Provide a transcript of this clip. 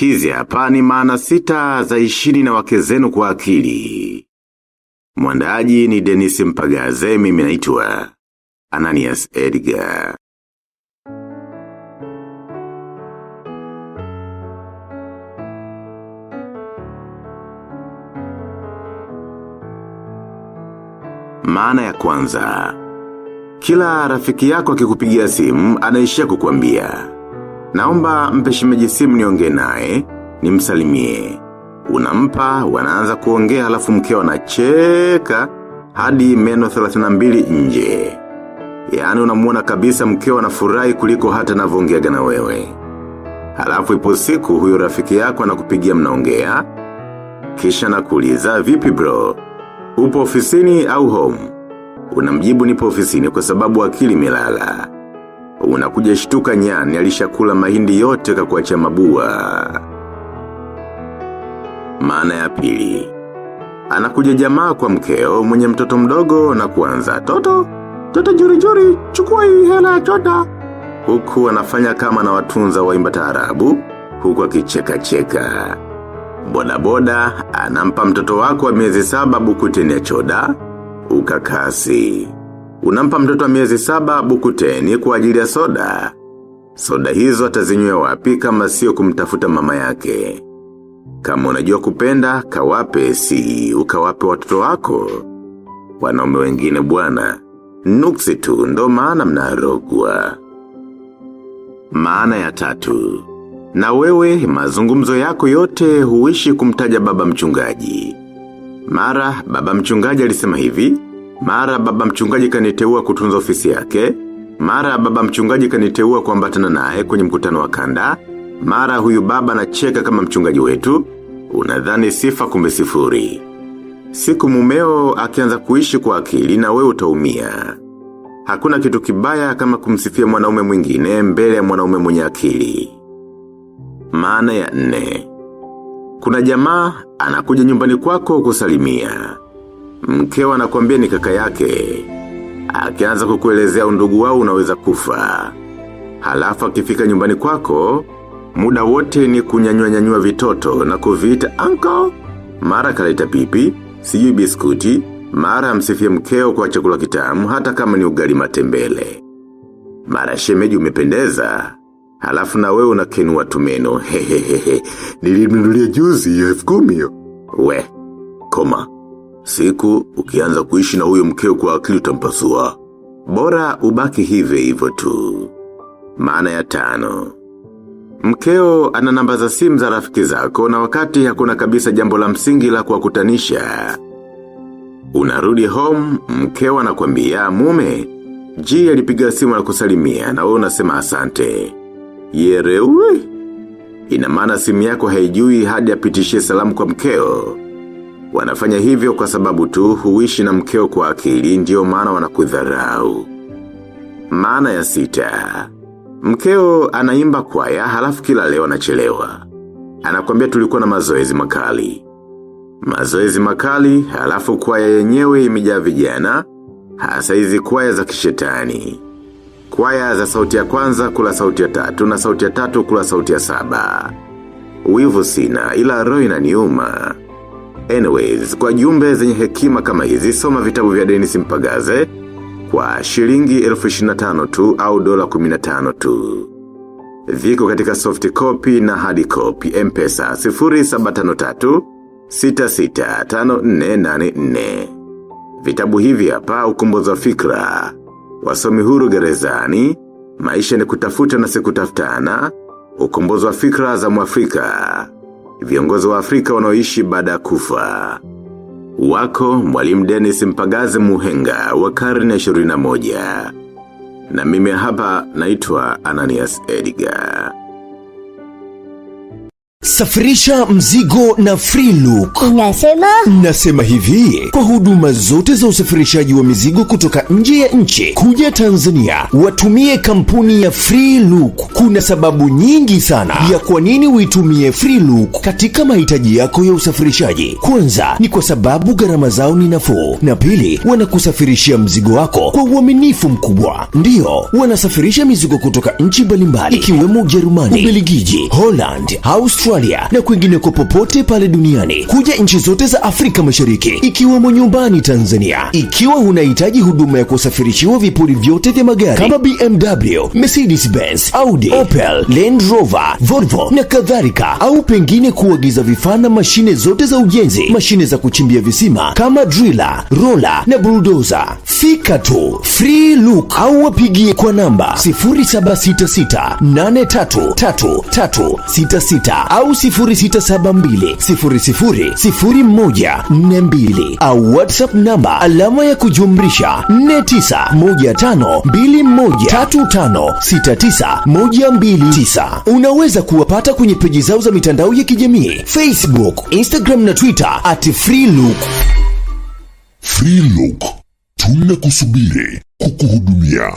Hizi hapa ni maana sita za ishini na wake zenu kwa akili. Mwandaaji ni Dennis Mpagaze mimi naitwa Ananias Edgar. Maana ya kwanza. Kila rafiki yako akikupigia simu, anaishia kukuambia. Naomba mpe shemeji simu niongee naye, nimsalimie. Unampa, wanaanza kuongea halafu mkeo anacheka hadi meno 32 nje. Yaani unamuona kabisa mkeo anafurahi kuliko hata anavyoongeaga na wewe. Halafu ipo siku huyo rafiki yako anakupigia mnaongea. Kisha nakuuliza vipi bro? Upo ofisini au home? Unamjibu nipo ofisini kwa sababu akili imelala. Unakuja shtuka nyani alishakula mahindi yote kakuacha mabua. Maana ya pili. Anakuja jamaa kwa mkeo mwenye mtoto mdogo na kuanza. Toto, toto juri juri, chukua hii hela chota. Huku anafanya kama na watunza waimba taarabu, huku akicheka cheka. Boda boda, anampa mtoto wako wa miezi saba bukuteni ya choda, ukakasi. Unampa mtoto wa miezi saba bukuteni kwa ajili ya soda. Soda hizo atazinywa wapi kama sio kumtafuta mama yake. Kama unajua kupenda, kawape si ukawape watoto wako. Wanaume wengine bwana, nuksi tu ndo maana mnarogwa. Maana ya tatu. Na wewe mazungumzo yako yote huishi kumtaja baba mchungaji. Mara baba mchungaji alisema hivi, mara baba mchungaji kaniteua kutunza ofisi yake, mara baba mchungaji kaniteua kuambatana naye kwenye mkutano wa kanda, mara huyu baba anacheka kama mchungaji wetu, unadhani sifa kumbe sifuri. Siku mumeo akianza kuishi kwa akili na wewe utaumia. Hakuna kitu kibaya kama kumsifia mwanaume mwingine mbele ya mwanaume mwenye akili. Maana ya nne. Kuna jamaa, anakuja nyumbani kwako kusalimia. Mkeo anakuambia ni kaka yake. Akianza kukuelezea undugu wao unaweza kufa. Halafu akifika nyumbani kwako, muda wote ni kunyanyua nyanyua vitoto na kuviita uncle. Mara kaleta pipi, sijui biskuti, mara amsifie mkeo kwa chakula kitamu hata kama ni ugali matembele. Mara shemeji umependeza, halafu na wewe unakenua tumeno, hehehehe, nilimnunulia juzi elfu kumi. We, koma. Siku, ukianza kuishi na huyo mkeo kwa akili utampasua. Bora ubaki hivyo hivyo tu. Maana ya tano. Mkeo ana namba za simu za rafiki zako na wakati hakuna kabisa jambo la msingi la kuwakutanisha. Unarudi home, mkeo anakwambia mume, G alipiga simu na kusalimia na wewe unasema asante. Yerewe, ina maana simu yako haijui hadi apitishie salamu kwa mkeo. Wanafanya hivyo kwa sababu tu huishi na mkeo kwa akili ndiyo maana wanakudharau. Maana ya sita. Mkeo anaimba kwaya halafu kila leo anachelewa. Anakwambia tulikuwa na mazoezi makali. Mazoezi makali halafu kwaya yenyewe imejaa vijana, hasa hizi kwaya za kishetani. Kwaya za sauti ya kwanza kula sauti ya tatu na sauti ya tatu kula sauti ya saba. Wivu sina ila roho inaniuma. Anyways, kwa jumbe zenye hekima kama hizi soma vitabu vya Dennis Mpagaze kwa shilingi elfu ishirini tu au dola 15 tu. Viko katika soft copy na hard copy mpesa 0753 665484. Vitabu hivi hapa ukombozi wa fikra. Wasomi huru gerezani, maisha ni kutafuta na sikutafutana, ukombozi wa fikra za mwafrika. Viongozi wa Afrika wanaoishi baada ya kufa. Wako mwalimu Dennis Mpagazi Muhenga wa karne ya 21. Na mimi hapa naitwa Ananias Edgar. Safirisha mzigo na Freelook. Unasema? Nasema hivi, kwa huduma zote za usafirishaji wa mizigo kutoka nje ya nchi kuja Tanzania, watumie kampuni ya Freelook. Kuna sababu nyingi sana ya kwa nini uitumie Freelook katika mahitaji yako ya usafirishaji. Kwanza ni kwa sababu gharama zao ni nafuu, na pili wanakusafirishia mzigo wako kwa uaminifu mkubwa. Ndiyo, wanasafirisha mizigo kutoka nchi mbalimbali ikiwemo Ujerumani, Ubelgiji, Holland, Austria Australia na kwingineko popote pale duniani kuja nchi zote za Afrika Mashariki ikiwemo nyumbani Tanzania. Ikiwa unahitaji huduma ya kusafirishiwa vipuri vyote vya magari kama BMW, Mercedes-Benz, Audi, Opel, Land Rover, Volvo na kadhalika, au pengine kuagiza vifaa na mashine zote za ujenzi, mashine za kuchimbia visima kama driller, roller na bulldozer, fika tu Free Look au wapigie kwa namba 0766833366 au 0672000142 au WhatsApp namba alama ya kujumlisha 4915213569 Unaweza kuwapata kwenye peji zao za mitandao ya kijamii Facebook, Instagram na Twitter at Free Look. Free Look, tunakusubiri kukuhudumia.